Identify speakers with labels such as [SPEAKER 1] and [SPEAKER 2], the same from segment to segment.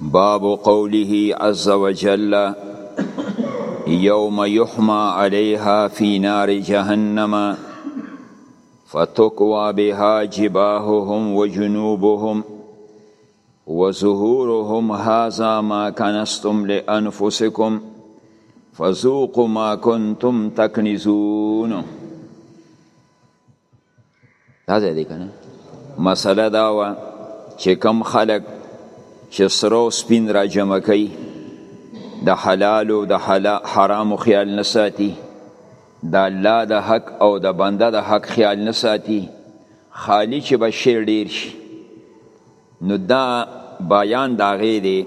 [SPEAKER 1] باب قوله عز وجل يوم يحمى عليها في نار جهنم فتقوى بها جباههم وجنوبهم وزهورهم هذا ما كنستم لأنفسكم فذوقوا ما كنتم تكنزون دا ځای دی کنه مسله دا و چې کم خلک چې سره او سپین را جمع کوي د حلال او د حرام خیال نه ساتي د الله د حق او د بنده د حق خیال نه ساتي خالی چې به شی ډیر شي نو دا بیان دا غې دی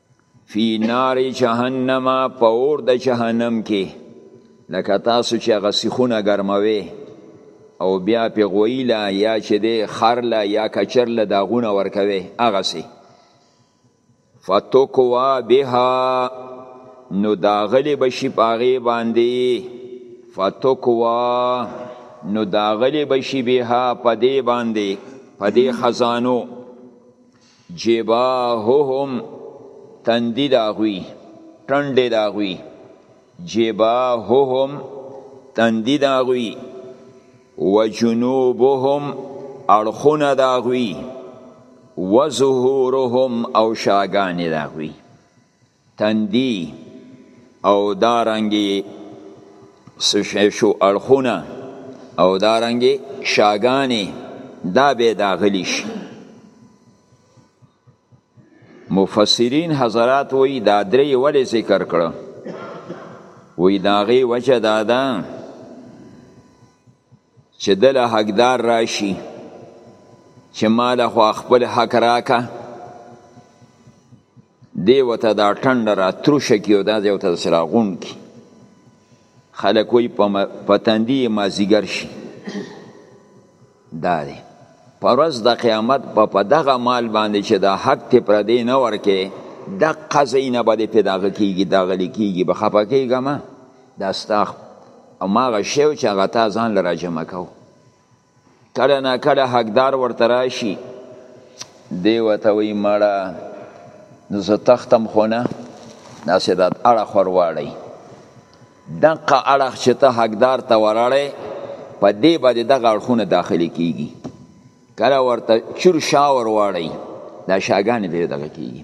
[SPEAKER 1] فی نار جهنم په اور د جهنم کې لکه تاسو چې هغه سیخونه ګرموي او بیا په غویله یا چې دی خرله یا کچرله داغونه ورکوي هغه سي فتوکوا بها نو داغلی بشي پاغي باندې فتوکوا نو داغلی بشي بها پدې باندې پدې خزانو جباههم تندی د هغوی ټنډې د هغوی جباههم تندی د هغوی وجنوبهم اړخونه د هغوی وظهورهم او شاګانې د هغوی تندی او دارنګي سشو اړخونه او دارنګي شاګانې دا به داغلی شي مفسرین حضرات وی دا درې ولې ذکر کړه وی داغي وجه دا ده چې دله حقدار راشي چې مال خو خپل حق راکه دی وته دا ټنډ را تروشه کی او دا دی وته سره غون کی خلک وی په تندی مازیګر شي دا دی پرز د قیامت په پا دغه مال باندې چې دا حق ته پر دی نه ورکه د قزینه باندې پیداغه کیږي دا غلی کیږي به خپه کیږي ما دا استاخ او ما غشیو چې هغه تا ځان لراجمه کوو کله نا کله حقدار ورته راشي دی وته وی مړه نو زه تختم خو نه داسې دا اړخ ورواړی دقه اړخ چې ته حقدار ته وراړی په دې باندې دغه اړخونه داخلي کیږي کله ورته چور شا ورواړی دا شاګانې به دغه کیږي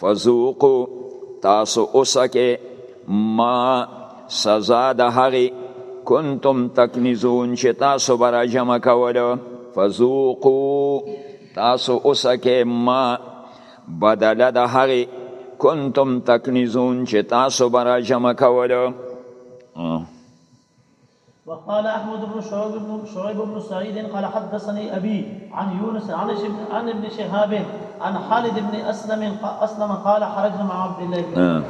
[SPEAKER 1] فذوقو تاسو اوسکه ما سزا د هغه کنتم تکنزون چې تاسو برا جمع کولو فذوقو تاسو اوسکه ما بدل د هغه کنتم تکنزون چې تاسو برا جمع کولو
[SPEAKER 2] وقال احمد بن شعيب بن شعيب بن سعيد قال حدثني ابي عن يونس عن ابن شهاب عن خالد بن اسلم اسلم قال خرجنا مع عبد الله بن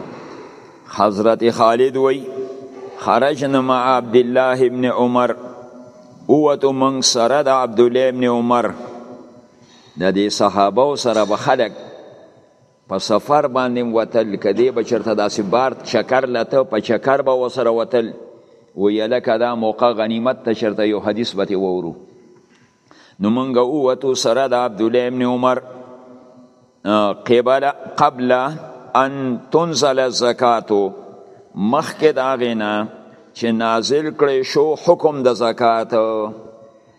[SPEAKER 1] حضرت خالد وی خرجنا مع عبد الله ابن عمر اوت من سره د عبد الله ابن عمر د دې صحابه سره به خلق په سفر باندې وتل کدی به چرته داسې بار چکر لته په چکر به وسره وتل ویل کدا موقع غنیمت ته چرته یو حدیث به وورو نو مونږ اوتو سره د عبد الله ابن عمر قبل قبل ان تنزل الزکات مخکې دا غینا چې نازل کړي شو حکم د زکات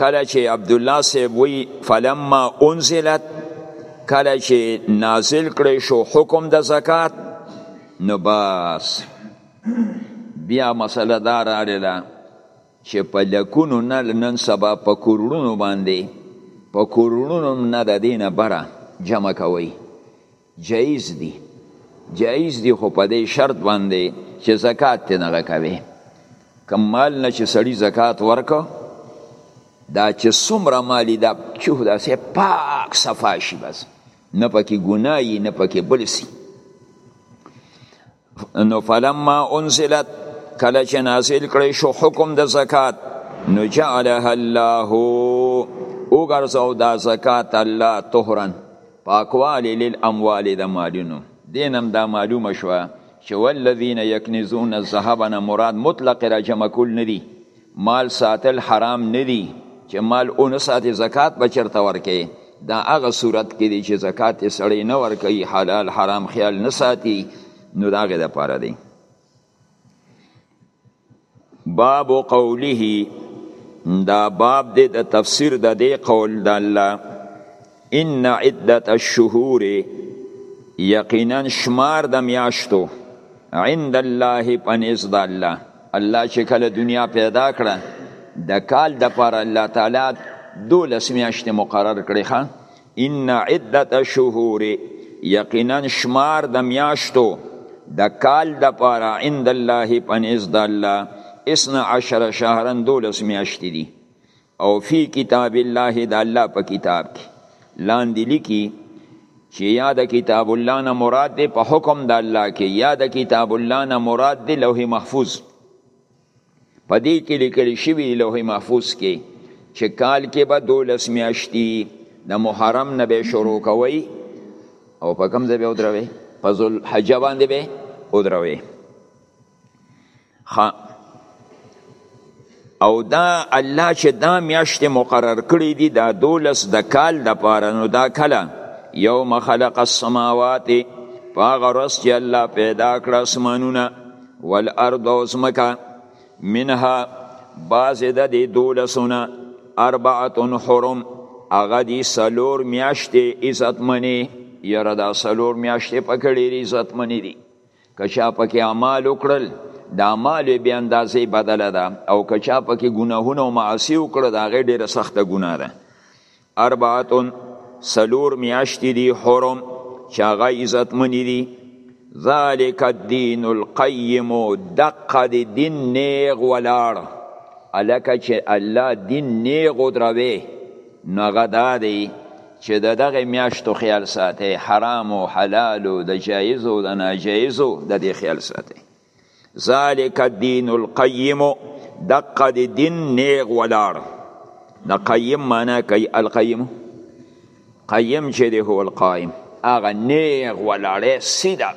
[SPEAKER 1] کله چې عبد الله صاحب وی فلما انزلت کله چې نازل کړی شو حکم د زکات نو بس بیا مسله دا راړله چې په لکونو نه نن سبا په کورونو باندې په کورونو نه د دینه بره جمع کوي جایز دي جایز دي خو په دې شرط باندې چې زکات ته نه لکوي کم مال نه چې سړی زکات ورکو دا چې څومره مالی دا چوه دا سه پاک صفا شي بس نه پکې ګناي نه پکې بلسي نو فلما انزلت کله چې نازل کړی شو حکم د زکات نو جعلها الله وګرځاو دا زکات الله طهرا پاکوالی للاموال د مالونو دینم دا معلومه شوه چې والذین یکنزون الذهب نه مراد مطلق را جمع کول ندی مال ساتل حرام نه دي چې مال اونه ساتي زکات به چرته ورکې دا هغه صورت کې دي چې زکات یې سړی نه ورکوي حلال حرام خیال نه ساتي نو د هغې دپاره دی باب قوله دا باب دی د تفسیر د دې قول د الله ان عدت الشهور یقینا شمار د میاشتو عند الله پنځ د الله الله چې کله دنیا پیدا کړه د کال د پر الله تعالی دولس میاشتې مقرر کړې ښه ان عدت الشهور یقینا شمار د میاشتو د کال د پر عند الله پنځ د الله اسنا عشر شهرن دولس میاشتې دي او فی کتاب الله د الله په کتاب کې لاندې لیکي چې یا د کتاب الله نه مراد دی په حکم د الله کې یا د کتاب الله نه مراد دی لوح محفوظ په دې کې لیکل شوی لوح محفوظ کې چې کال کې به دولس میاشتي د محرم نه به شروع کوي او په کوم ځای به ودروي په ذل حج باندې به ودروي خا او دا الله چې دا میاشتې مقرر کړې دي دا دولس د کال د پاره نو دا کله یوم خلق السماوات په هغه ورځ چې الله پیدا کړ اسمانونه والارض او ځمکه منها بعضې د دې دولسونه اربعتون حرم هغه دي څلور میاشتې عزتمنې یاره دا څلور میاشتې پکړې دي عزتمنې دي که چا پکې اعمال وکړل د اعمال بیا اندازې بدله ده او که چا پکې ګناهونه او معاصي وکړه د هغې ډېره سخته ګناه ده اربعتون سلور میاشتې دي حرم چې هغه عزتمنې دي ذالک الدین القیم دقه د دین نیغ ولاړ الکه چې الله دین نیغ ودروي نو هغه دا دی چې د دغه میاشتو خیال ساتي حرام او حلال او د جایز او د ناجایز د دې خیال ساتي ذالک الدین القیم دقه د دین نیغ ولار د قیم معنا کوي القیم قیم چې دی هو القائم هغه نیغ ولاړې سیده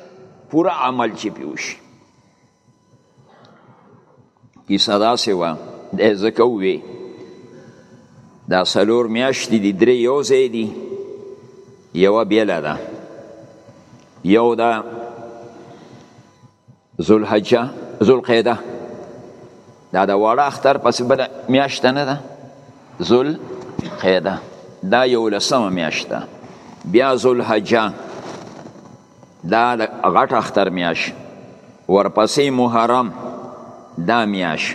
[SPEAKER 1] پورا عمل چې پیوشي کیسه داسې وه دی ځکه ووی دا څلور میاشتې دي درې یو ځای دي یوه بېله ده یو ده ذوالحجه ذوالقعده دا د واړه اختر پسې بله میاشت نه ده ذوالقعده دا یولسمه میاشت ده بیا ذوالحجه دا د غټ اختر میاش ورپسې محرم دا میاش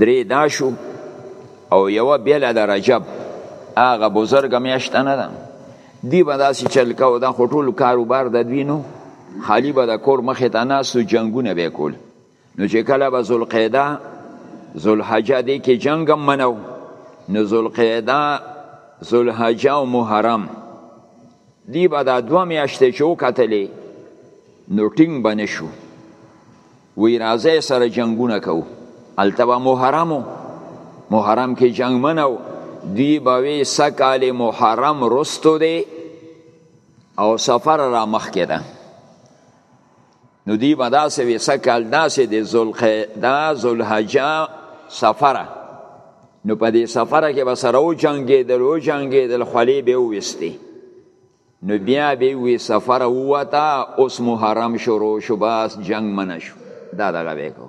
[SPEAKER 1] درې دا شو او یو بیل د رجب هغه بزرګ میاشت نه ده دی به داسې چل کاو دا خو ټول کاروبار د دوی نو خالی به د کور مخې ته ناستو جنګونه به کول نو چې کله به ذوالقعده ذوالحجه دې کې جنګ هم منو نو ذوالقعده ذوالحجه او محرم دی به دا دوه میاشتې چې وکتلې نو ټینګ به نه شو وی راځی سره جنگونه کوو هلته به محرمو محرم کې جنګ منو دی به وی سکال محرم رستو دی او سفر را مخکې ده نو دی به داسې وي سږکال داسې د ذوالقعده ذوالحجه سفره نو په دې سفره کې به سره وجنګېدل وجنګېدل خولې به یې وویستې نو بیا به وی سفر ووته اوس محرم شروع شو بس جنگ منه شو دا دغه به کو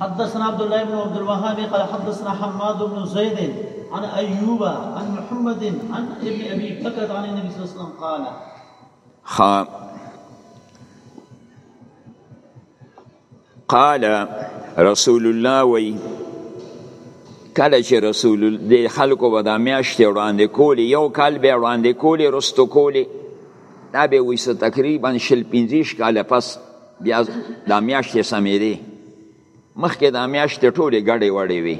[SPEAKER 2] حدثنا عبد الله بن عبد الوهاب قال حدثنا حماد بن زيد عن ايوب عن محمد عن ابن ابي بكر عن النبي صلى الله عليه وسلم قال
[SPEAKER 1] خا قال رسول الله وی کله چې رسول د خلکو به دا میاشتې وړاندې کولې یو کال به وړاندې کولې رستو کولې دا به وي څه تقریبا شل پنځه کاله پس بیا دا میاشتې سمېدې مخکې دا میاشتې ټولې ګډې وړې وي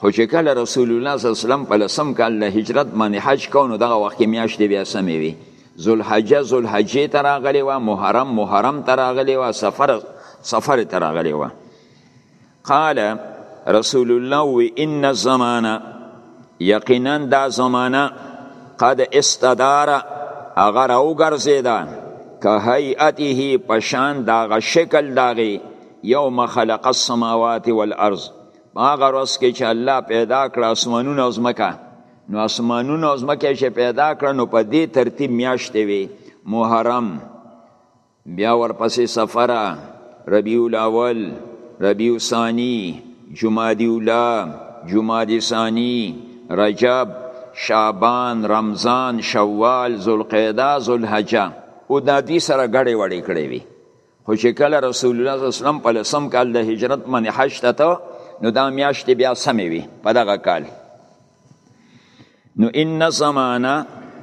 [SPEAKER 1] خو چې کله رسول الله صلی الله علیه وسلم په لسم کال له هجرت باندې حج کو نو دغه وخت کې میاشتې بیا سمې وي ذوالحجه ذوالحجې ته راغلی وه محرم محرم ته راغلی وه سفر سفر ته راغلی وه قال رسول الله وی ان الزمانه یقینا دا زمانه قد استدار اگر او ګرځیدا که هیئته پشان داغه شکل داغه یوم خلق السماوات والارض هغه ورځ کې چې الله پیدا کړ اسمانونه او ځمکه نو اسمانونه او ځمکه چې پیدا کړ نو په دې ترتیب میاشتې وي محرم بیا ورپسې سفره ربیع الاول ربیع ثانی جمادی اولا جمادی ثانی رجب شعبان رمضان شوال ذوالقعده ذوالحجه او دا دوی سره ګډې وړې کړې وي خو چې کله رسول الله صلی الله علیه وسلم په لسم کال د هجرت باندې حج ته ته نو دا میاشت بیا سمې وي په دغه کال نو ان زمانه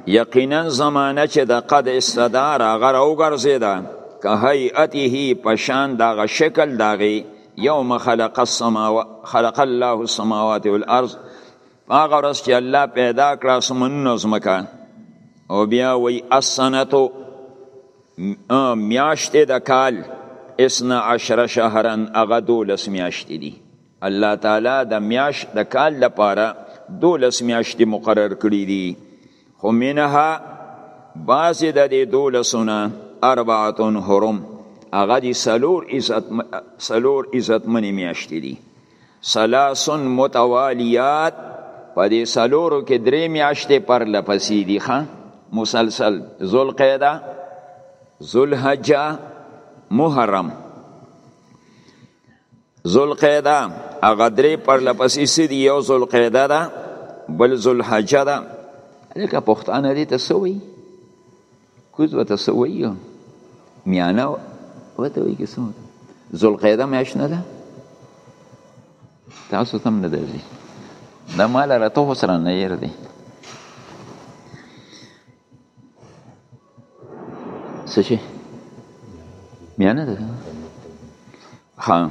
[SPEAKER 1] یقینا زمانه چې د قد استدار هغه راوګرځېده که هیئته په شان دغه شکل دغې یوم خلق السماوات خلق الله السماوات والارض هغه ورځ چې الله پیدا کړه اسمنونه ځمکه او بیا وی السنتو میاشتې د کال اسنا عشر شهرا هغه دولس میاشتې دي الله تعالی د میاش د کال لپاره دولس میاشتې مقرر کړې دي خو منها بعضې د دې دولسونه اربعتون حرم هغه دي څلور عزت څلور عزتمنې میاشتې دي سلاسن متوالیات په دې سلورو کې درې میاشتې پر لپسې دي ښه مسلسل ذوالقعده ذوالحجه محرم ذوالقعده هغه درې پر لپسې سدي یو ذوالقعده ده بل ذوالحجه ده لکه پښتانه دې ته سوی کوز وته څه وایي میانه وته وایي که څه وته ذوالقعده میاشت نه ده تاسو ته هم نه درځي دا ماله راته خو سره نه ير دی څه شي میانه ده ښه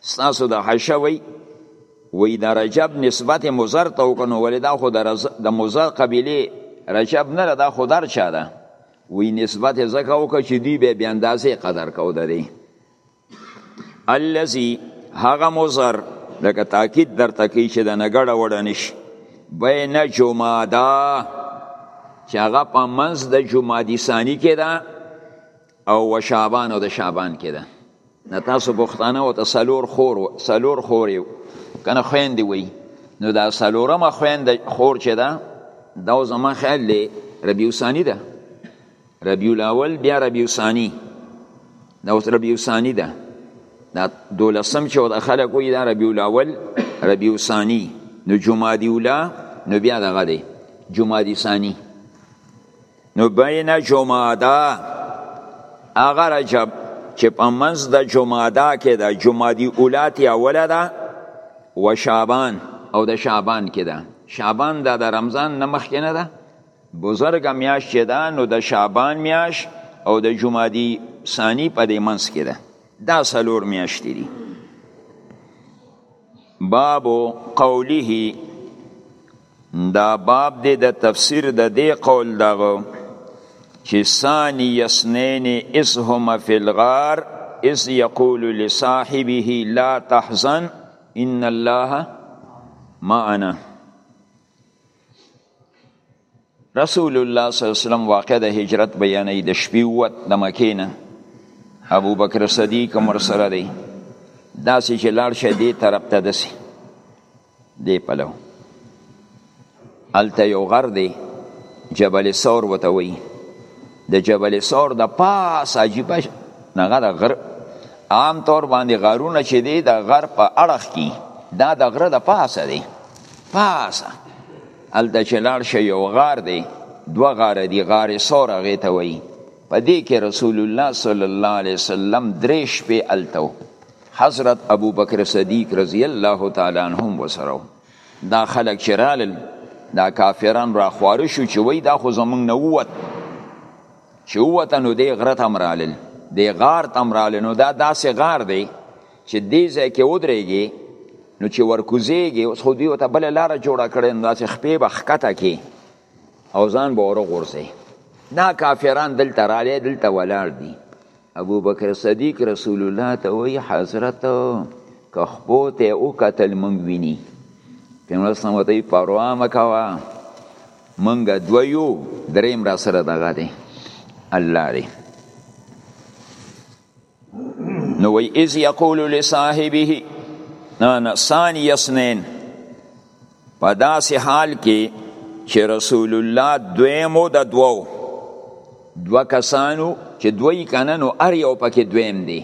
[SPEAKER 1] ستاسو د حشه وی وی د رجب نسبت مزر ته وکنو ولی دا خو د مزر قبیله رجب نه دا خو در چا ده وی نسبت زکه وکړه چې دوی به بیا اندازې قدر کو دري الذي هغه مزر لکه تاکید در تکی چې د نګړه وړنش بین جمادا چې هغه په منځ د جمادی ثانی کې ده او وشابان او د شابان کې ده نه تاسو پښتانه او ته سلور خور سلور خور یو کنه خويندې وي نو دا سلورمه خويند خور چې ده دا زما خیال دی ربیع ثانی ده ربیع الاول بیا ربیع ثانی دا اوس ربیع ثانی ده دا دولسم چې د خلک وي دا ربیع الاول ربیع ثانی نو جمادی اولا نو بیا دغه دی جمادی ثانی نو بین جماده اغه رجب چې په منځ د جماده کې د جمادی اولات اوله ده و شعبان او د شعبان کې ده شعبان دا د رمضان نه مخکې نه ده بزرګ میاش چې ده نو د شعبان میاش او د جمادی ثانی په دې منځ کې ده دا سلور میاشتې دي باب قوله دا باب دی د تفسیر د دې قول دغه چې ثانی یسنین اس هما فی الغار اس یقول لصاحبه لا تحزن ان الله معنا رسول الله صلی الله علیه وسلم واقع د هجرت بیانې د شپې ووت د مکې نه ابو بکر صدیق هم ورسره دی داسې چې لاړ شه دې طرف ته دسي دی پلو الته یو غر دی جبل ثور وته وی د جبل ثور د پاس عجیب نغه د غر عام طور باندې غارونه چې دی د غر په اړخ کې دا د غره د پاسه دی پاسه الته چې لاړ شي یو غار دی دوه غار دی غار ثور هغه ته وی په دې کې رسول الله صلی الله علیه وسلم درې شپې الته حضرت ابوبکر صدیق رضی الله تعالی عنه وسره دا خلک چې رالل دا کافران را خواره شو چې وای دا خو زمونږ نه ووت چې ووت نو دی غره ته مرالل دی غار ته مرالل نو دا داسې غار دی چې دې ځای کې ودرېږي نو چې ورکوزېږي اوس خو دوی ورته بله لاره جوړه کړې نو داسې خپې به ښکته کې او ځان به ورغورځي دا کافران دلته رالی دلته ولاړ دي ابو بکر صدیق رسول الله ته وی حضرت که خپو ته او قتل منگ وینی پیغمبر سم ته پروا مکوا منګ دویو دریم را سره دغه دی الله دی نو وی اذ یقول لصاحبه انا ثانی اسنین په داسې حال کې چې رسول الله دویمو د دوو دو کسانو چې دوی کنه نو ار یو پکې دویم دی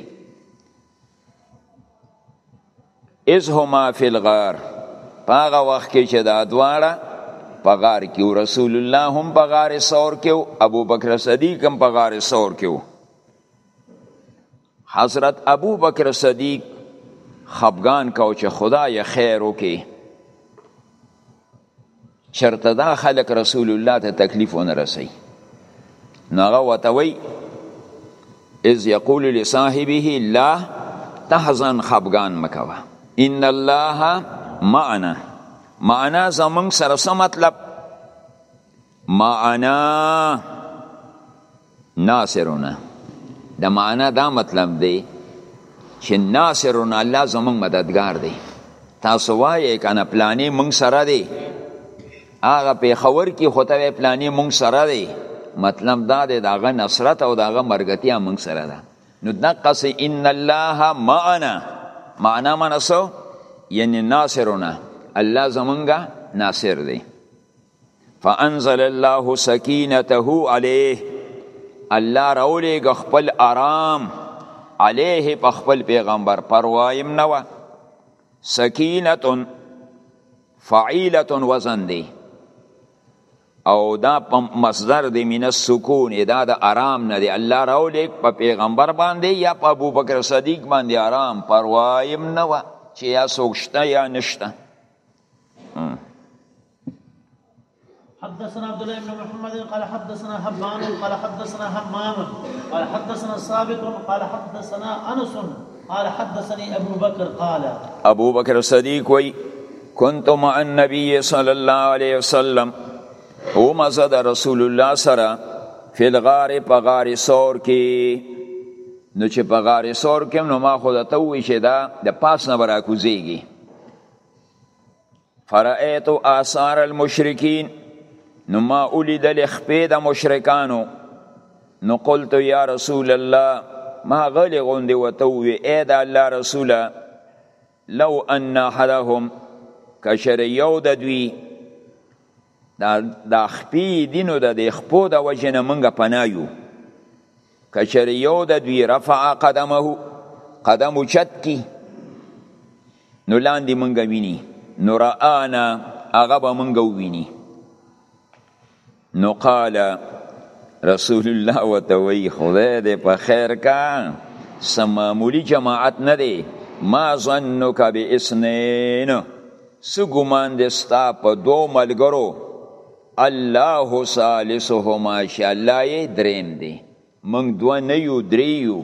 [SPEAKER 1] اذ هما فی الغار پاغه وخت کې چې دا دواړه په غار کې او رسول الله هم په غار سور کې او ابو بکر صدیق هم په غار سور کې حضرت ابو بکر صدیق خفګان کو چې خدای خیر وکي چرته دا خلق رسول الله ته تکلیف ونه رسي نو هغه ورته وایي اذ یقول لصاحبه لا تحزن خفګان مکوه ان الله معنا معنا زمونږ سره څه مطلب معنا ناصرنا د معنا دا مطلب دی چې ناصرنا الله زمونږ مددگار دی تاسو وایې کنه پلانې مونږ سره دی هغه په خور کې خدای پلانې مونږ سره دی مطلب دا دی داغه نصرت او داغه مرګتیا مونږ سره ده نو دقص ان الله معنا معنا منسو یعنی ناصرنا الله زمونږه ناصر دی فانزل الله سکینته علیه الله راولېږه خپل آرام علیه په خپل پیغمبر پروایم نه وه سکینه فعیله وزن دی او دا په مصدر دی من السکون دا د آرام نه دی الله راولېږ په پیغمبر باندې یا په ابوبکر صدیق باندې آرام پروایم نه وه چې یا څوک شته یا نشته
[SPEAKER 2] حدثنا عبد الله بن محمد قال حدثنا حبان قال حدثنا حمام قال حدثنا ثابت قال حدثنا انس قال حدثني ابو بكر قال
[SPEAKER 1] ابو بكر الصديق وي كنت مع النبي صلى الله عليه وسلم وما زاد رسول الله سرا في الغار په غار سور کې نو چې په غار سور کې نو ما خود ته وی شه دا د پاس نه برا کوزيږي فرأیت آثار المشرکین نو ما اولیدل خپې د مشرکانو نو قلت یا رسول الله ما غلی غوندې وته ووې ای د الله رسوله لو ان احدهم کشر یو د دوی دا دا خپې دي نو د دې خپو د وجې نه مونږ پناه یو که چېرې یو د دوی رفع قدمه قدم اوچت کي نو لاندې مونږ ویني نو رآنا هغه به مونږ وویني نو قال رسول الله ورته وایي خدای دې په خیر کا څه معمولي جماعت نه دی ما ظنک باثنین څه ګمان دی ستا په دوو ملګرو الله ثالثهما چې الله یې دریم دی موږ دوه نه یو درې یو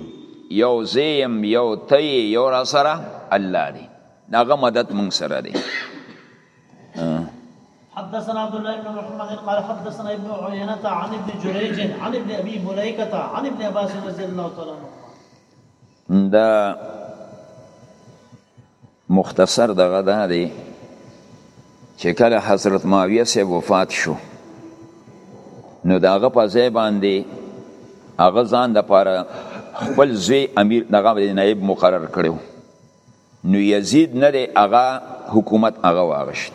[SPEAKER 1] یو زه یم یو ته یې یو را سره الله دی د هغه مدد موږ سره دی
[SPEAKER 2] حدثنا عبد الله بن محمد قال حدثنا ابن عيينة عن ابن جريج عن ابن ابي مليكة عن ابن عباس رضي الله تعالى عنه
[SPEAKER 1] دا مختصر دغه دا دی چې کله حضرت معاویه سه وفات شو نو داغه په ځای باندې هغه ځان د پاره خپل زوی امیر دغه نائب مقرر کړو نو یزید نه دی هغه حکومت هغه واغشت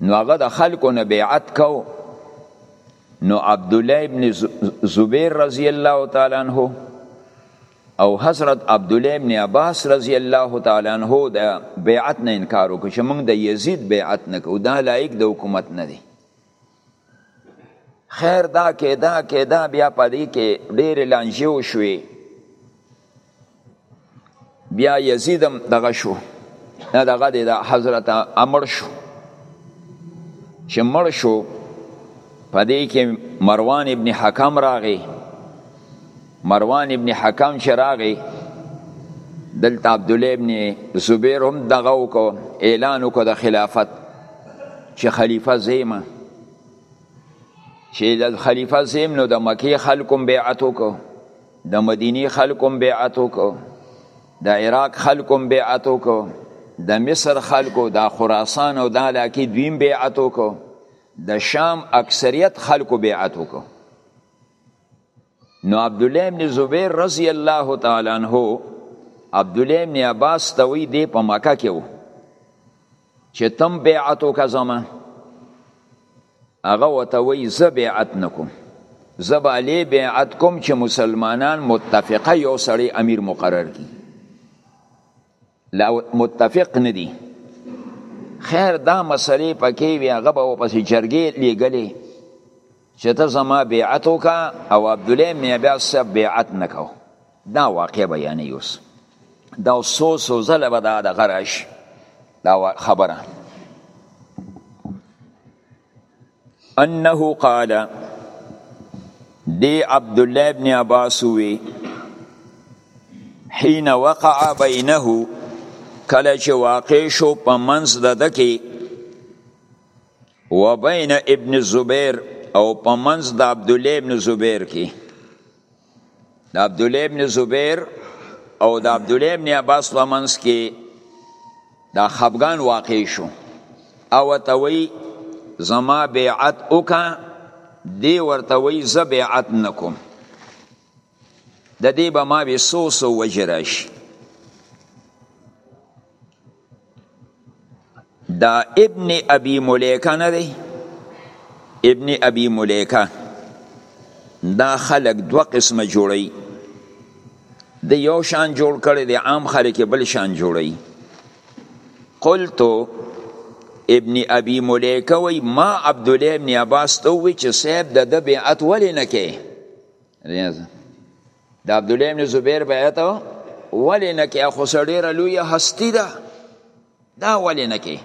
[SPEAKER 1] نو هغه د خلکو نه بیعت کو نو عبد الله ابن زبیر رضی الله تعالی عنہ او حضرت عبد الله ابن عباس رضی الله تعالی عنہ د بیعت نه انکار وکړ چې موږ د یزید بیعت نه کوو دا لایق د حکومت نه دی خیر دا کې دا کې دا بیا پدې کې ډېر لانجې وشوې بیا یزیدم دغه شو نه دغه د حضرت امر شو چې مړ شو پدې کې مروان ابن حکم راغی مروان ابن حکم چې راغی دلته عبد الله ابن زبیر هم دغه وکړو اعلان وکړو د خلافت چې خلیفہ زیمه چې د خلیفہ زیم نو د مکی خلکو بیعت وکړو د مدینی خلکو بیعت وکړو د عراق خلکو بیعت وکړو د مصر خلکو د خراسان او د علاقې دویم بیعت وکړو د شام اکثریت خلکو بیعت وکړو نو عبد الله ابن زبیر رضی الله تعالی عنہ عبد الله ابن عباس ته وی دی په مکه کې وو چې تم بیعت وکړه زما هغه وته وی زه بیعت نکوم زه به علی بیعت کوم چې مسلمانان متفقه یو سړی امیر مقرر کړي لا متفق نه دي خیر دا مسلې پکې وي هغه به ورپسې جرګې لیږلې چې ته زما بیعت وکړه او عبدالله بن عباس صاحب بیعت نه کوه دا واقع بیانوي اوس دا څو څو ځله به دا دغه راشي دا خبره انه قال دی عبد الله ابن عباس وی حين وقع بينه کله چې واقع شو په منځ د دکی و بین ابن زبیر او په منځ د عبد الله ابن زبیر کې د عبد الله ابن زبیر او د عبد الله ابن عباس لمنس کې دا خفغان واقع شو او ته وی زما بیعت وکا دی ورته وی ز بیعت نکوم د دې به ما به سو سو وجرش دا ابن ابي مليکه نه دی ابن ابي مليکه دا خلق دو قسم جوړي د یو شان جوړ کړي د عام خلک بل شان جوړي قلت ابن ابي مليکه وي ما عبد الله ابن عباس ته وی چې صاحب د د بیعت ولې نه کې د عبد الله ابن زبیر بیعت ولې نه کې خو سړیره لوی هستی ده دا ولې نه کې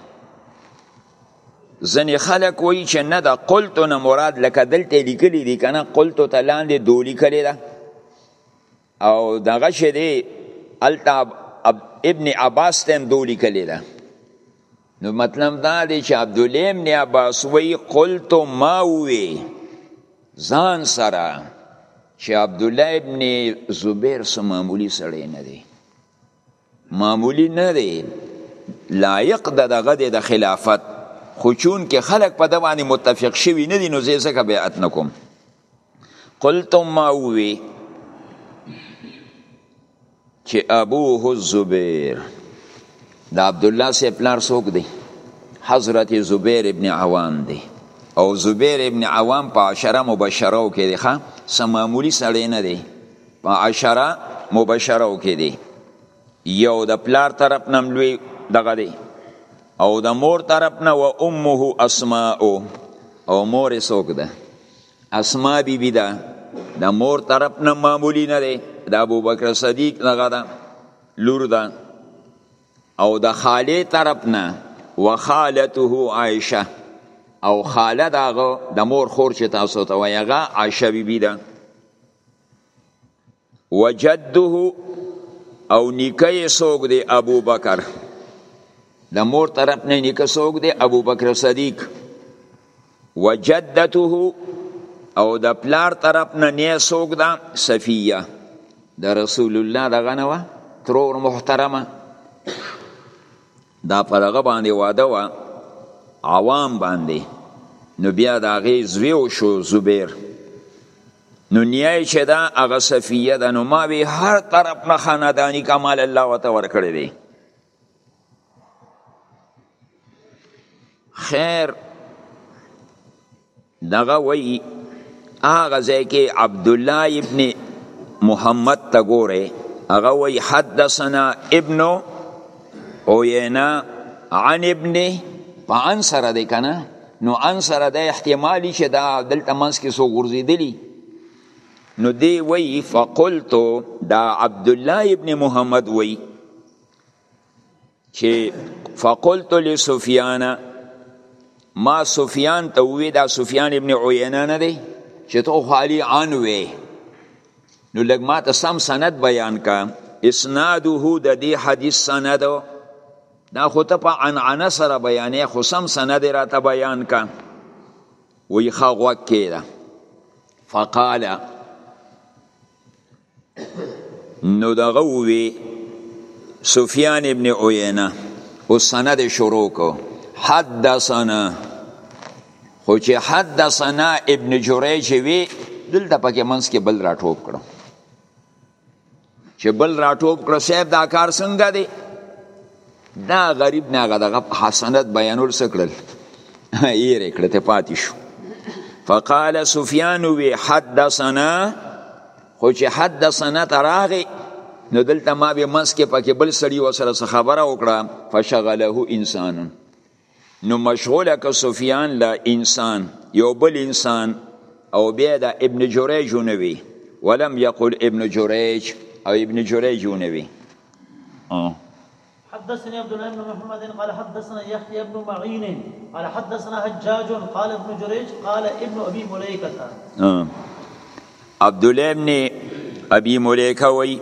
[SPEAKER 1] ځنې خلک وایي چې نه ده قلتو نه مراد لکه دلته لیکلي دي که نه قلتو ته لاندې دو لیکلې ده او دغه شی دی هلته ابن عباس ته هم دو لیکلې ده نو مطلب دا دی چې عبد الله ابن عباس وی قلت ما وی ځان سره چې عبد الله ابن زبیر سم معمولی سړی نه دی معمولی نه دی لایق د دغه د خلافت خو چون کې خلک په د باندې متفق شوي نه دي نو زه ځکه بیعت نکوم قلتم ما ووی چې ابوه الزبیر د عبد الله سي پلار څوک دی حضرت زبیر ابن عوام دی او زبیر ابن عوام په عشره مبشره کې دی ښا سمامولي سړی نه دی په عشره مبشره کې دی یو د پلار طرف نم لوی دغه دی او د مور طرف نه و امه اسماء او مور سوک ده اسماء بی بی ده د مور طرف نه معمولی نه ده د ابو بکر صدیق دغه ده لور ده او د خاله طرف نه و خالته عائشه او خاله داغه د مور خور چې تاسو ته وایغه عائشه بی بی ده وجده او نیکه یې څوک دی ابو بکر د مور طرف نه نیکه څوک دی ابو بکر صدیق وجدته او د پلار طرف نه نه څوک ده صفیه د رسول الله دغه نه وه ترور محترمه دا په دغه باندې واده وه عوام باندې نو بیا د هغې زوی وشو زبیر نو نیای چې دا هغه صفیه ده نو ما وی هر طرف نه خاندانی کمال الله وته ورکړی دی خیر دغه وی هغه ځای کې عبد الله ابن محمد ته ګوره هغه وی حدثنا ابن عینا عن ابن په ان سره دی کنه نو ان سره د احتمالي چې دا دلته منځ کې سو غورځېدلی نو دی وی فقلت دا عبد الله ابن محمد وی چې فقلت لسفیان ما سفیان ته وی دا سفیان ابن عینه نه دی چې تو خالی عن وی نو لګ ما ته سم سند بیان کا اسناده د دې حدیث سند دا خو ته په عنعنه سره بیانې خو سم سند راته بیان کا وی ښه غوږ کېده فقال نو دغه وی سفیان ابن عینه او سند شروع کو حدثنا خو چې حدثنا ابن جریج وی دلته پکې منځ کې بل راټوب کړو چې بل را ټوب کړو صاحب دا کار څنګه دی دا غریب نه هغه دغه حسنات بیانول څه کړل یې رې کړه ته پاتې شو فقال سفیان وی حدثنا خو چې حدثنا تراغه نو دلته ما به منس کې پکې بل سړی وسره خبره وکړه فشغله انسان نو مشغوله که سفیان له انسان یو بل انسان او بیا د ابن جریج ونوي ولم یقل ابن جریج او ابن جریج ونوي
[SPEAKER 2] حدثني عبد الله بن محمد قال حدثنا يحيى بن معين قال حدثنا حجاج قال ابن جريج قال ابن ابي مليكه
[SPEAKER 1] عبدالله ابن ابي مليکه وی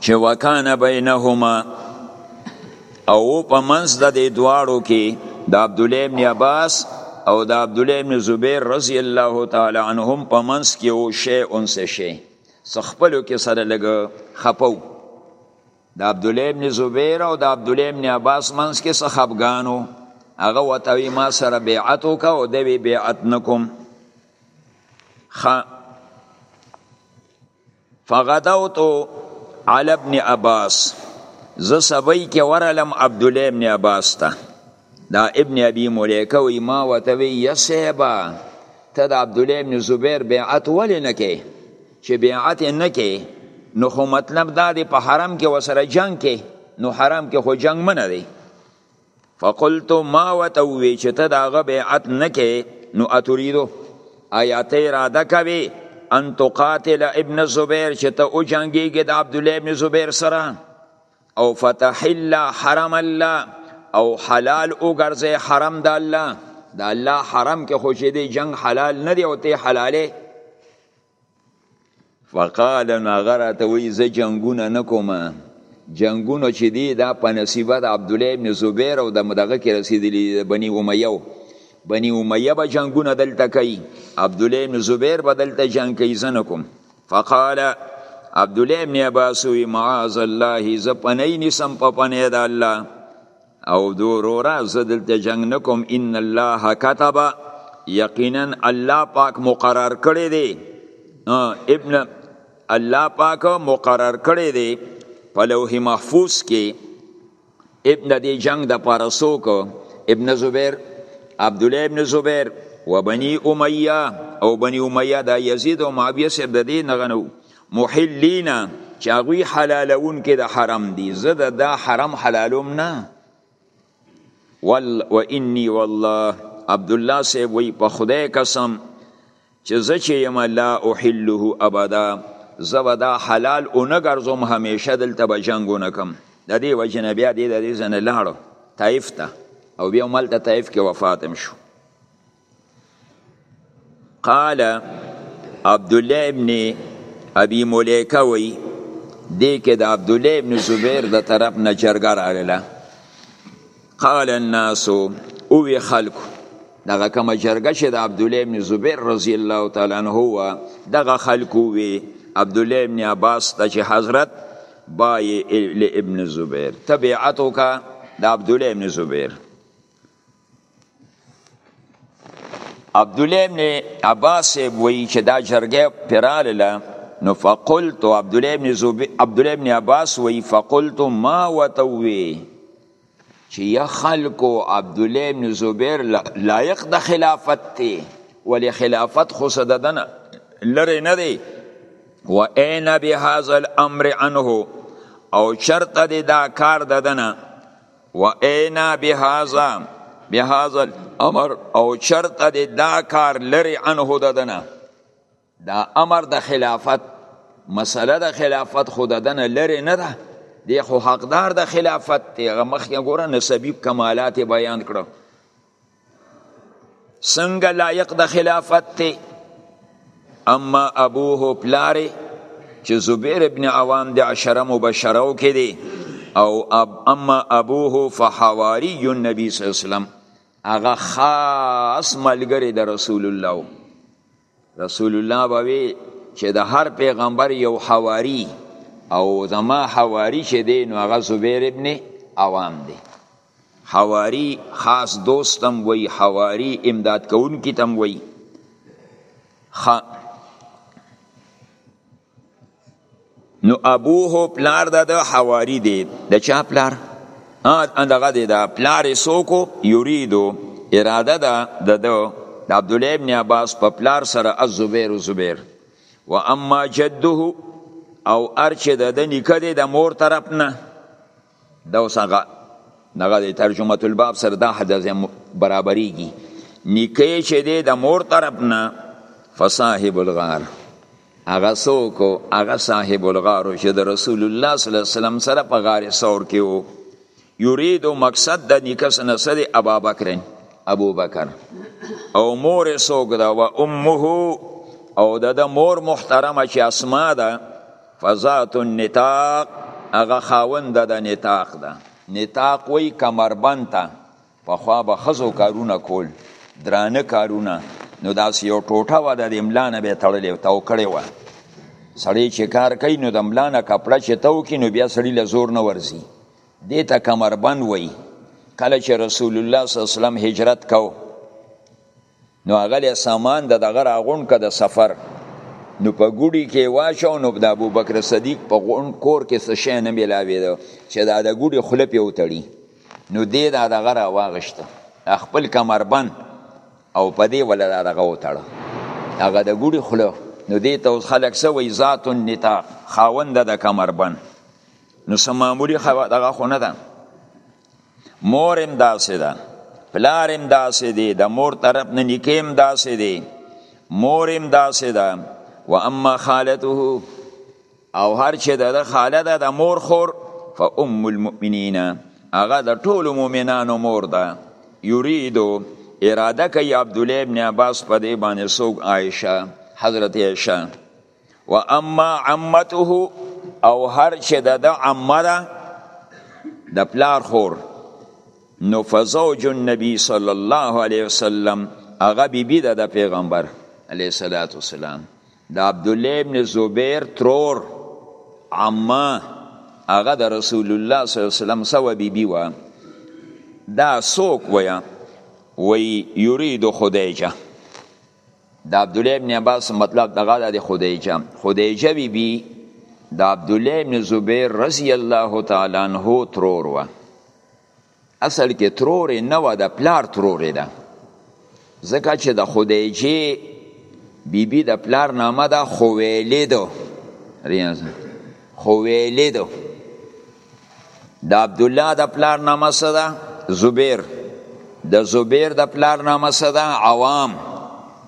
[SPEAKER 1] چې وکانه بینهما او په منځ د دې دواړو کې د عبد الله ابن عباس او د عبد الله ابن زبیر رضی الله تعالی عنهم په منځ کې او شی انس شی خپلو کې سره لګ خپو د عبد الله ابن زبیر او د عبد الله ابن عباس منځ کې څه خپګانو هغه وتوی ما سره بیعت وکاو د بیعت نکوم خ فغدوت علی ابن عباس زه سبای کې ورلم عبد الله ابن عباس ته دا ابن ابي مليکه وي ما وته وي يسبا ته د عبد الله ابن زبير بیعت ولې نه کې چې بیعت نه کې نو خو مطلب دا دی په حرم کې وسره جنگ کې نو حرم کې خو جنگ منه دی فقلت ما وته وی چې ته داغه بیعت نه کې نو اتریدو آیات اراده کوي ان تقاتل ابن زبیر چې ته او جنگیږي د عبد الله ابن زبیر سره او فتحل حرم الله او حلال او ګرځي حرم د الله د الله حرم کې خو چې دی جنگ حلال نه دی او ته حلاله فقال نو هغه راته وایي زه جنګونه نه کوم جنگونو چې دی دا په نصیبه د عبد الله ابن زبیر او د مدغه کې رسیدلی د بنی امیه و بنی امیه به جنگونه دلته کوي عبد الله ابن زبیر به دلته جنگ کوي زنه کوم فقال عبد الله ابن عباس وی معاذ الله ز پنی نسم په پنی د الله او دو روره زه دلته جنگ نکوم ان الله كتب یقینا الله پاک مقرر کړی دی ابن الله پاک مقرر کړی دی په لوح محفوظ کې ابن دی جنگ د پارسوک ابن زبیر عبد الله ابن زبیر و بنی امیه او بنی امیه دا یزید او معاویه سره د دې نغنو محلینا چې هغوی حلالونکي د حرم دي زه د دا حرم حلالوم نه ول و انی والله عبدالله صاحب وی په خدای قسم چې زه چې یم لا احله ابدا زه به دا حلال اونه ګرځوم همیشه دلته به جنګ ونه کم د دې وجې نه بیا دې د دې ځای نه لاړو طایف ته او بیا هملته طایف کې وفات هم شو قال عبد الله ابن ابي مليكه وي دې کې د عبد الله ابن زبير د طرف نه جرګه راغله قال الناس او وی خلق دغه کوم جرګه چې د عبد الله ابن زبير رضی الله تعالی عنہ و دغه خلق وی عبد الله ابن عباس ته چې حضرت بای ابن زبير تبعتک د عبد الله ابن زبير عبد الله ابن عباس وی چې دا جرګه پراله نو فقلت عبد الله ابن زبی عبد الله ابن عباس وی فقلت ما وتوي چې یا خلکو عبد الله ابن زبیر لایق د خلافت دی ولې خلافت خو سددنه لره نه دی و اين بهذا الامر عنه او شرط دې دا کار ددنه و اینا بهذا بهذا الامر او شرط د دا کار لري عنه ددنه دا امر د خلافت مسله د خلافت خود ددنه لري نه ده دی خو حقدار د خلافت دی مخکې ګوره نسبی کمالات بیان کړو څنګه لایق د خلافت ته اما ابوه پلار چې زبیر ابن عوام د عشره مبشره کې دی او اب اما ابوه فحواری النبی صلی الله علیه وسلم هغه خاص ملګری د رسول الله رسول الله به وی چې د هر پیغمبر یو حواری او زما حواری چې دی نو هغه زبیر ابن عوام دی حواری خاص دوستم وی حواری امداد کون کی تم وی خ نو ابوه پلار د د حواری دی د چا پلار اندغه دی دا پلار سوکو یریدو اراده ده د د عبد الله ابن عباس په پلار سره الزبیر زبیر و اما جده او ارچ د د نکده د مور طرف نه دا اوس هغه دغه د ترجمه الباب سره دا حدیث برابرېږي نیکه چې دی د مور طرف نه فصاحب الغار هغه څوک هغه صاحب الغار چې د رسول الله صلی الله علیه وسلم سره په غار ثور کې وو یرید مقصد د نیکه سره سره ابا بکر ابو بکر او مور څوک دا و امه او د مور محترمه چې اسما ده فذات النطاق هغه خاوند د نطاق ده نطاق وای کمربند ته په خوا به خزو کارونه کول درانه کارونه نو داس یو ټوټه و د املانه به تړلې تو کړې و سړی چې کار کوي نو د املانه کپړه چې تو کې نو بیا سړی له زور نه ورزي دې ته کمربند وای کله چې رسول الله صلی الله علیه وسلم هجرت کو نو اغلی سامان د دغه راغون که د سفر نو په ګوډي کې واچو نو د ابو بکر صدیق په غون کور کې څه شی نه ملاویده چې دا د ګوډي خله په وتړي نو دې دا دغه را واغشته خپل کمربند او په دې ولا دا دغه وتړه هغه د ګوډي خله نو دې ته خلک څه وای ذات النطاق خاوند د کمربند نو سماموري خو دغه خونه ده مور هم داسې ده پلار هم داسې دی د مور طرف نه نیکه هم داسې دی مور هم داسې ده و اما خالته او هر چې د خاله ده د مور خور فام المؤمنین هغه د ټولو مؤمنانو مور ده یریدو اراده کوي عبد الله ابن عباس په دې باندې سوق عائشه حضرت عائشه و اما عمته او هر چې د د عمه ده د پلار خور نو فزوج النبی صلی الله علیه وسلم هغه بیبی ده د پیغمبر علیه الصلاۃ والسلام د عبد الله ابن زبیر ترور عمه هغه د رسول الله صلی الله علیه وسلم سو بیبی و دا سوک ویا وی یرید خدیجه د عبد الله ابن عباس مطلب دغه د خدیجه خدیجه بی بی د عبد الله ابن زبیر رضی الله تعالی عنہ ترور و اصل کې ترور نه و د پلار ترور ده ځکه چې د خدیجه بی بی د پلار نامه ده خویلد ریاض خویلد د عبد الله د پلار نامه څه ده زبیر د زبیر د پلار نامه څه ده عوام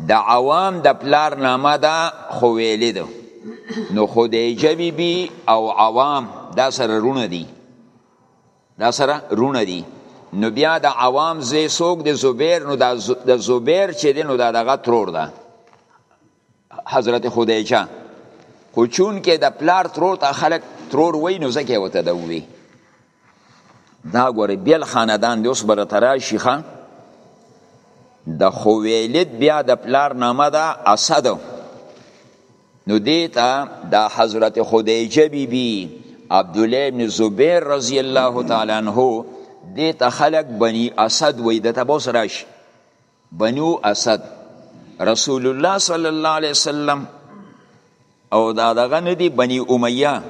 [SPEAKER 1] د عوام د پلار نامه ده خویلد نو خدیجه بی بی او عوام دا سره رونه دي دا سره رونه دي نو بیا د عوام زی سوک د زبیر نو د زبیر چې دی نو دا دغه ترور ده حضرت خدیجه خو چون کې د پلار ترور ته خلک ترور وای نو ځکه وته د وی دا ګوره بیل خاندان دی اوس بر تراشی خا د خویلد بیا د پلار نامه ده اسد نو دیتا د حضرت خدیجه بی بی عبد الله ابن زبیر رضی الله تعالی عنہ دیتا خلق بنی اسد وای د تبوس راشي بنو اسد رسول الله صلی الله علیه وسلم او دا دغه نه دی بنی امیه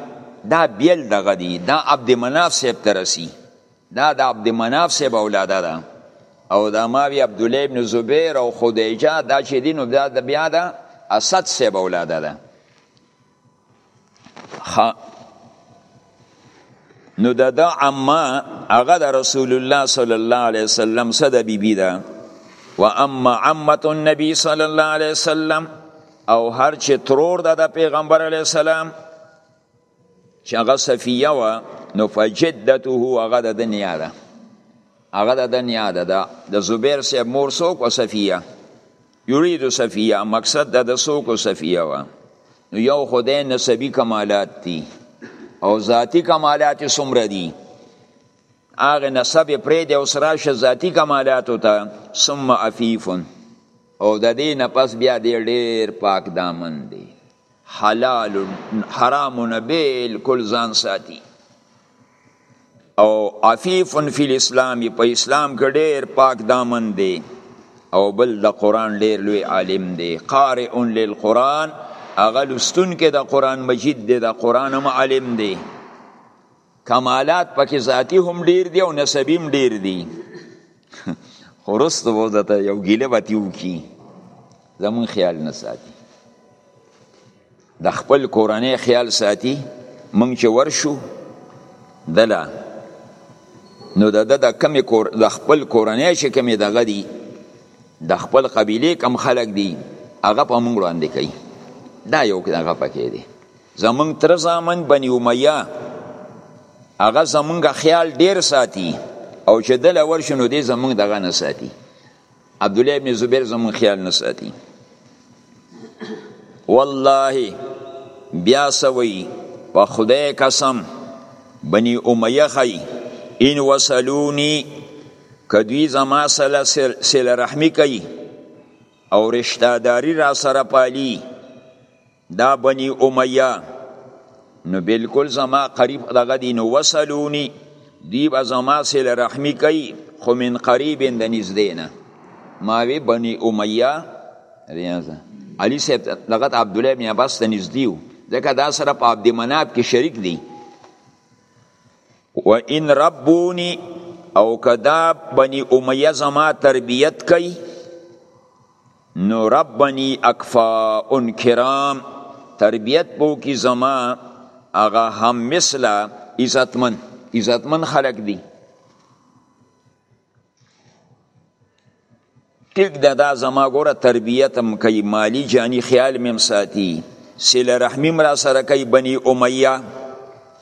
[SPEAKER 1] دا بیل دغه دی دا عبد مناف صاحب ترسی دا د عبد مناف صاحب اولاده ده او دا ماوی عبد الله ابن زبیر او خدیجه دا چې دینو دا د بیا ده اسد صاحب اولاده ده خا نو د د عما هغه د رسول الله صلی الله علیه وسلم صد بی بی ده و اما عمت النبی صلی الله علیه وسلم او هر چې ترور ده د پیغمبر علیه السلام چې هغه صفیه و نو فجدته هغه د دنیا ده هغه د دنیا ده د زبیر سه مور سوک و صفیه یرید صفیه مقصد د سوکو صفیه وا نو یو خدای نسبی کمالات دي او ذاتی کمالات څومره دي هغه نسب پرې د اوسراش ذاتی کمالات ته ثم عفیف او د دې نه پس بیا دې ډیر پاک دامن دي حلال حرامونه بالکل ځان ساتي او عفیف فی الاسلام په اسلام کې ډیر پاک دامن دی او بل د قران ډیر لوی عالم دی قارئ للقران اغه لستون کې د قران مجید دی د قران هم عالم دی کمالات پکې ذاتی هم ډیر دی او نسبی هم ډیر دی خورست وو دته یو ګیله بتیو کی زمون خیال نه ساتي د خپل کورنۍ خیال ساتي مونږ چې ورشو دلا نو د د کمی کور د خپل کورنۍ چې کمی دغه دی د خپل قبیله کم خلک دی هغه په مونږ وړاندې کوي دا یو دغه پکې دی زمونږ تر زامن بنی امیه هغه زمونږ خیال ډیر ساتي او چې دل ورشنو دې زمونږ دغه نه ساتي عبد الله ابن زبیر زمونږ خیال نه ساتي والله بیا سوی په خدای قسم بنی امیه خی ان وصلونی کدوی زما سره سل رحمی کوي او رشتہ داری را سره پالی دا بنی امیه نو بالکل زما قریب دغه دی نو وسلونی دی به زما سل رحمی کوي خو من قریب د نږدې نه ما وی بنی امیه ریاضه علی صاحب دغه عبد الله بن عباس ته نږدې و ځکه دا سره په عبد مناف کې شریک دی و ان ربونی او کدا بنی امیه زما تربیت کوي نو ربنی اکفاءن کرام تربیت بو کی زما اغا هم مثلا عزتمن عزتمن خلق دی ټیک دا, دا زما ګوره تربیت هم کوي مالی جانی خیال مم ساتي سله رحمیم را سره کوي بنی امیه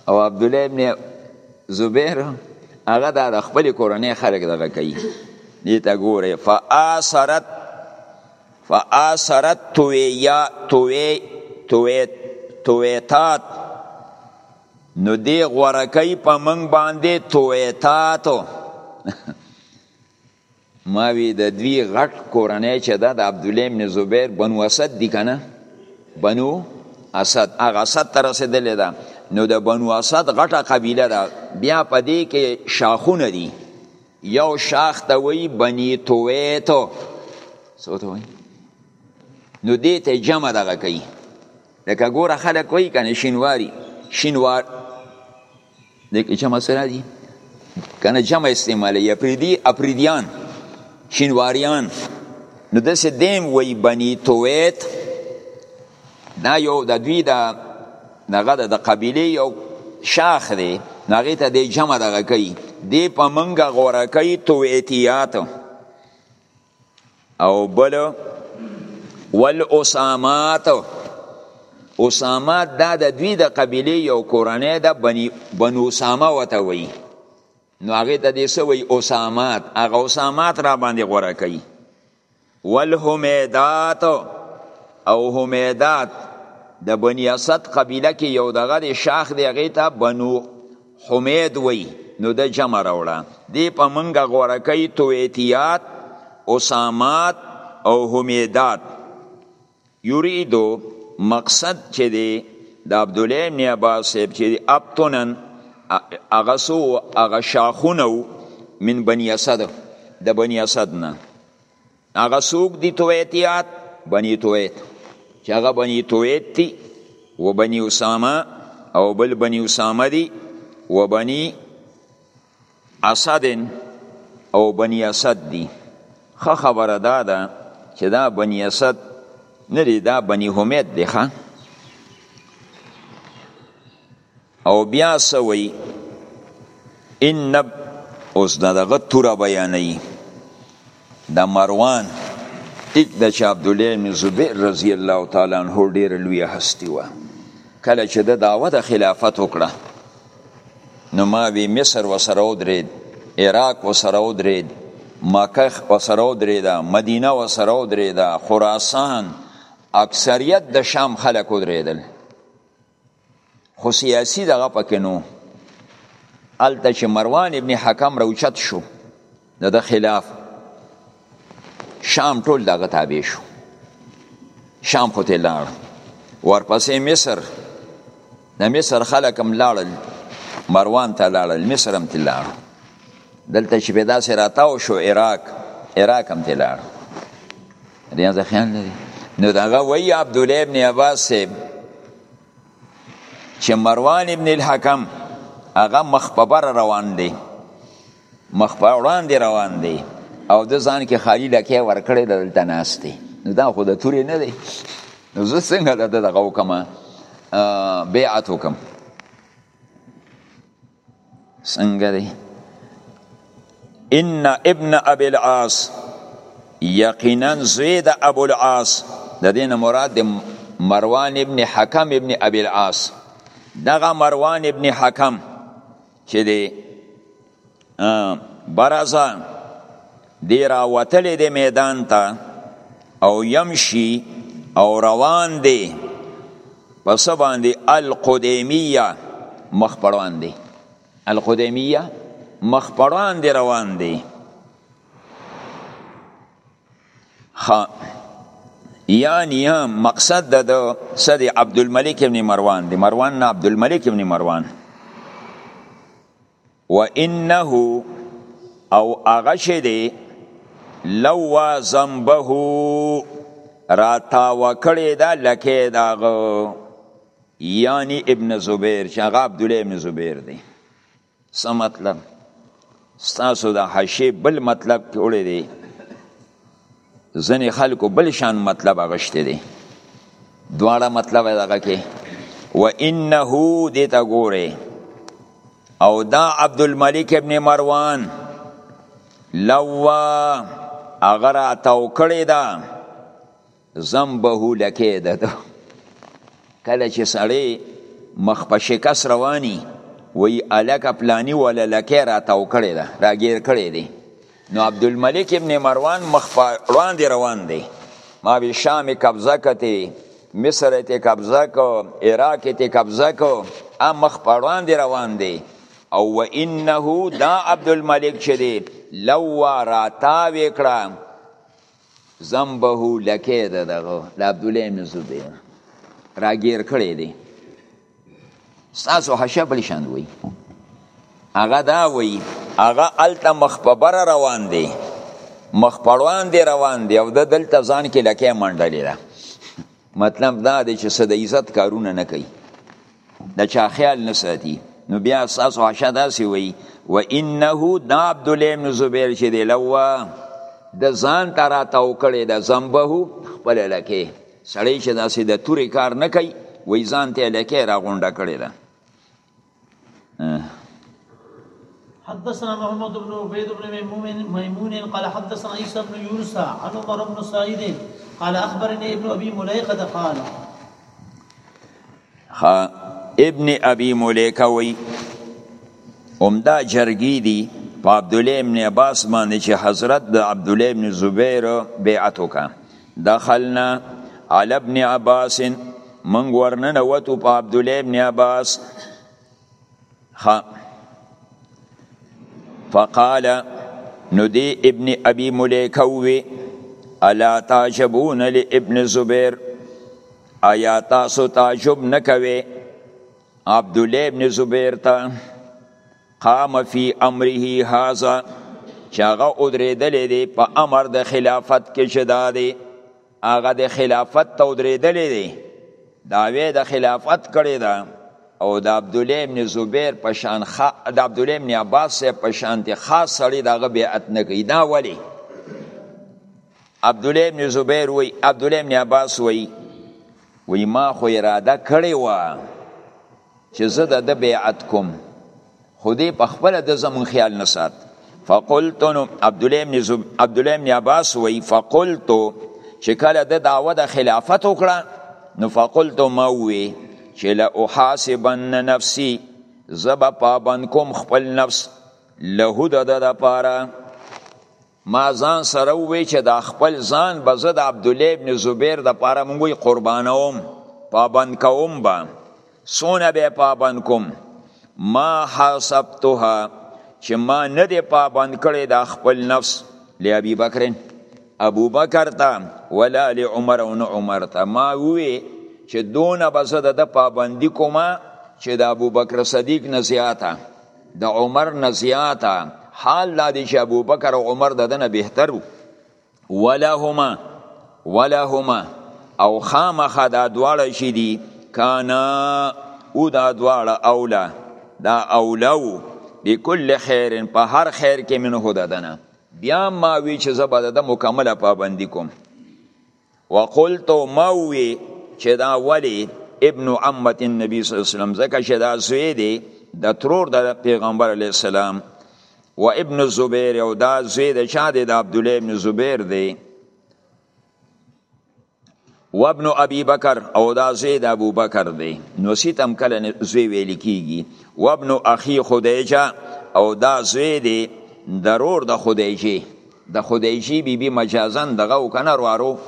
[SPEAKER 1] او عبد الله ابن زبیر هغه دا د خپل کورنۍ خلک دغه کوي دې ته ګوره فآثرت فآثرت تویا توی توی تویتات نو دې غورکۍ په منګ باندې تویتاتو ما وی د دوی غټ کورنۍ چې ده د عبد الله ابن زبیر بنو اسد دي کنه بنو اسد هغه اسد تر رسیدلې ده نو د بنو اسد غټه قبیله ده بیا په دې کې شاخونه دي یو شاخ ته وی بنی تویتو څه ته وی نو دې ته جمع دغه کوي لکه ګوره خلک وی کنه شینواری شینوار دغه جمع سره دي کنه جمع استعمالي اپریدي اپریدیان شینواریان نو دسې دیم وی بنی تویت دا یو د دوی د دغه د قبیله یو شاخ دی نو هغې ته دی جمع دغه کوي دی په منګه غوره کوي تویتیات او بل والاسامات اسامات دا د دوی د قبیله یو کورنۍ ده بنی بنو اسامه وته وی نو هغه ته دې سوی اسامات هغه اسامات را باندې غوړه کوي والهمیدات او همیدات د بنی اسد قبیله کې یو دغه شاخ دی هغه ته بنو حمید وی نو د جمع راوړه دی په منګه غوره کوي تویتیات اسامات او حمیدات یریدو مقصد چې دی د عبد الله ابن عباس صاحب چې دی ابتنن هغه سو هغه شاخونه من بنی اسد د بنی اسد نه هغه سوق دي تویتیات بنی تویت چې هغه بنی تویت دي و بنی اسامه او بل بنی اسامه دي و بنی اسد او بنی اسد دي خه خبره دا ده چې دا بنی اسد نه دی دا بنی حمید دی ښه او بیا سوی ان اوس دغه توره بیانوي د مروان یک د چې عبدالله ابن زبیر رضی الله تعالی عنه ډیر لوی هستی و کله چې د دعوه د خلافت وکړه نو ما وی مصر وسره ودرید عراق وسره ودرید مکه وسره ودرید مدینه وسره ودرید خراسان اکثریت د شام خلک ودریدل خو سیاسی دغه پکې نو الته چې مروان ابن حکم روچت شو د د خلاف شام ټول دغه تابع شو شام خو ته لاړ ورپسې مصر د مصر خلک هم لاړل مروان ته لاړل مصر هم ته لاړ دلته چې پیدا سره تاو شو عراق عراق هم ته لاړ ریاض خیال لري نو دغه وی عبد الله ابن عباس چې مروان ابن الحکم هغه مخ په بر روان دی مخ په وړاندې روان دی او د ځان کې خالی لکه ورکړې دلته ناست دی نو دا خو د تورې نه دی نو زه څنګه د دغه وکم بیعت وکم څنګه دی ان ابن ابي العاص یقینا زید ابو العاص د دین مراد د مروان ابن حکم ابن ابي العاص دغه مروان ابن حکم چې دی برزا دی راوتلی دی میدان ته او یمشي او روان دی په څه باندې القدیمیه مخ پړوان دی القدیمیه مخ پړوان دی روان دی خا یعنی مقصد د سید عبدالملک ابن مروان دی مروان نه عبدالملک ابن مروان و انه او اغش دی لو زنبه را تاو کړی دا لکه داغه یعنی ابن زبیر چې هغه عبد الله ابن زبیر دی څه مطلب ستاسو د حشی بل مطلب کې وړي دی ځنې خلکو بل شان مطلب اغشته دی دواړه مطلب دغه کې و انه دې ته ګوره او دا عبد الملک ابن مروان لوا اگر اتاو کړی دا زنبه لکه ده کله چې سړی مخ په شکست رواني وی الک پلانی ولا لکه را تاو کړی ده راګیر کړی دی نو عبدالملک ابن مروان مخ په وړاندې روان دی ما به شام قبضه کته مصر ته قبضه کو عراق ته قبضه کو ام مخ په وړاندې روان دی او و انه دا عبد الملک چې دی لو راتا وکړه زمبه لکه دغه د عبد الله بن زبیر راګیر کړی دی ستاسو حشه بل شان وي هغه دا وي هغه الته مخ په بر روان دی مخ پړوان دی روان دی او د دلته ځان کې لکه منډلې ده مطلب دا دی چې صد عزت کارونه نه کوي د چا خیال نه ساتي نو بیا ساسو عشا داسې وي و انه دا عبد الله بن زبیر چې دی لوا د ځان ترا تاو کړي د زنبه خپل لکه سړی چې داسې د تورې کار نه کوي وای ځان ته لکه را غونډه کړې ده
[SPEAKER 2] حدثنا محمد بن عبيد بن ميمون ميمون قال حدثنا عيسى بن يونس عن عمر بن سعيد قال اخبرني ابن ابي مليكه قال
[SPEAKER 1] ښه ابن ابي مليکه وی همدا جرګی دی په عبد الله ابن عباس باندې چې حضرت د عبد الله ابن زبیر بیعت وکړ دخلنا علی ابن عباس من ورننه وتو په عبد الله ابن عباس خ فقال نو دی ابن ابي مليکه وی الا تعجبون لابن زبير ایا تاسو تعجب نه کوي عبد الله ابن زبیر ته قام فی امره هاذا چې هغه ودرېدلې دی په امر د خلافت کې چې دا دی هغه د خلافت ته ودرېدلې دی داوی د خلافت کړی ده او د عبد الله ابن زبیر په شان خ... د عبد الله ابن عباس په شان دي خاص سړی دغه بیعت نه کوي دا ولی عبد الله ابن زبیر وی عبد الله ابن عباس وی وی ما خو اراده کړې و چې زه د بیعت کوم خو دې په خپل د زمون خیال نه سات فقلت نو عبد الله ابن زب... عبد الله ابن عباس وی فقلت چې کله د دعوه د خلافت وکړه نو فقلت ما وی چې لا احاسبن نفسي زب پابند کوم خپل نفس له د د لپاره ما ځان سره ووی چې دا خپل ځان به زه د عبدالله ابن زبیر د پاره موږ قربانوم پابند کوم به سونه به پابند کوم ما حسبتها چې ما نه دی پابند کړی د خپل نفس لی ابي بکر ابو بکر ته ولا لعمر او نه عمر ته ما وی چې دونه بس د پابندی کومه چې د ابو بکر صدیق نه زیاته د عمر نه زیاته حال دا دی چې ابوبکر او عمر د دنه بهتر وو ولهما ولهما او خامخه دا دواړه چې دي کانا او دا دواړه اولا دا اولاو بكل خیر په هر خیر کې منه ددنه بیا ما وی چې زبر د مکمله پابندی کوم وقلت ما وی چې دا ولی ابن امت النبي صلی الله علیه وسلم زکه چې دا زوی دی د ترور د پیغمبر علی السلام و ابن زبیر او دا زوی د چا دی د عبد الله ابن زبیر دی و ابن ابي بکر او دا زوی د ابو بکر دی نو سیتم کله زوی ویل کیږي و ابن اخي خدیجه او دا زوی دی ضرور د خدیجه د خدیجی بی بی مجازا دغه وکنه روارو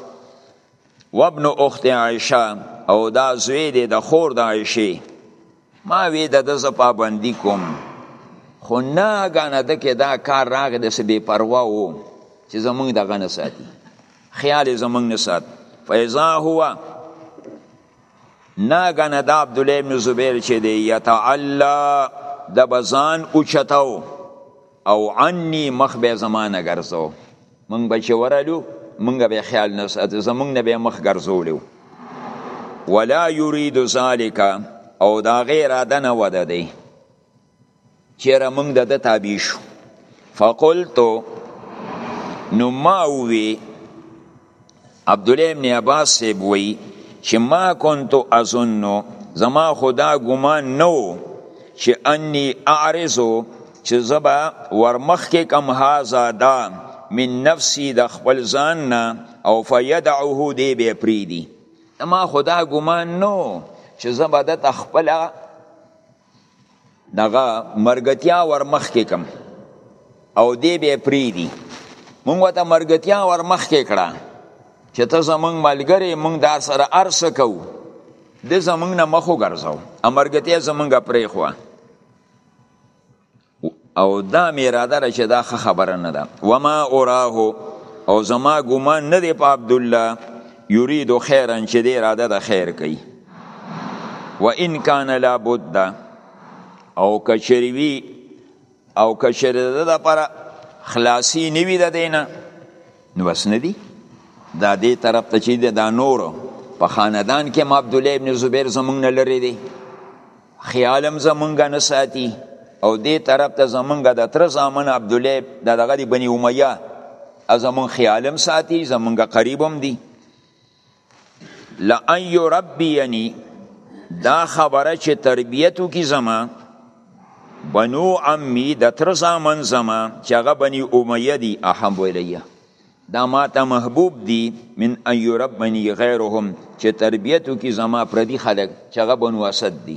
[SPEAKER 1] وابن اخت عائشه او دا زوی دی د خور د عائشه ما وی د دز پابندی کوم خو نه غانه د کې دا کار راغ د سبي پروا وو چې زمونږ د غنه ساتي خیال زمونږ نه سات فیضا هو نه غانه د عبد الله بن زبیر چې دی یتعلا د بزان او چتاو او عني مخ به زمانه ګرځو مونږ به چې ورالو مونږ به خیال نه ساتو زمونږ نه به مخ ګرځولیو ولا یرید ذالک او دا غیر اده نه وده دی چیرې مونږ د ده تابع شو فقلتو نو ما وی عبد الله ابن عباس صاحب وی چې ما كنت اظن زما خدا ګمان نو چې انی اعرضو چې زبا ورمخ کې کم هاذا دا من نفسي د خپل ځان نه او فیدعه دی به پریدي ما خدا ګمان نو چې زبا د خپل دغه مرګتیا ورمخ کې کم او دی به پری دی مونږ ته مرګتیا ورمخ کې کړه چې ته زمونږ ملګری مونږ دا سره ارس کو د زمونږ نه مخو ګرځاو امرګتیا زمونږه پرې خو او دا مې اراده ده چې دا ښه خبره نه ده وما اراه او زما ګمان نه دی په عبدالله یرید خیرا چې دی اراده د خیر کوي و ان کان لابد او کچری وی او کچری د لپاره خلاصي نیوی د دینه نو بس نه دی دا دې طرف ته چې دا نور په خاندان کې عبد الله ابن زبیر زمونږ نه لري دی خیالم زمونږ نه ساتي او دې طرف ته زمونږ د تر زامن عبد الله د دغه دی بنی امیه زمون خیالم ساتي زمونږ قریبم دي لئن یربینی دا خبره چې تربیتو کی زما بنو عمی د تر زامن زما چې هغه بنی امیه دي احب الیه دا ماته محبوب دی من ان یربنی غیرهم چې تربیتو کی زما پردی خلق چې هغه بنو اسد دی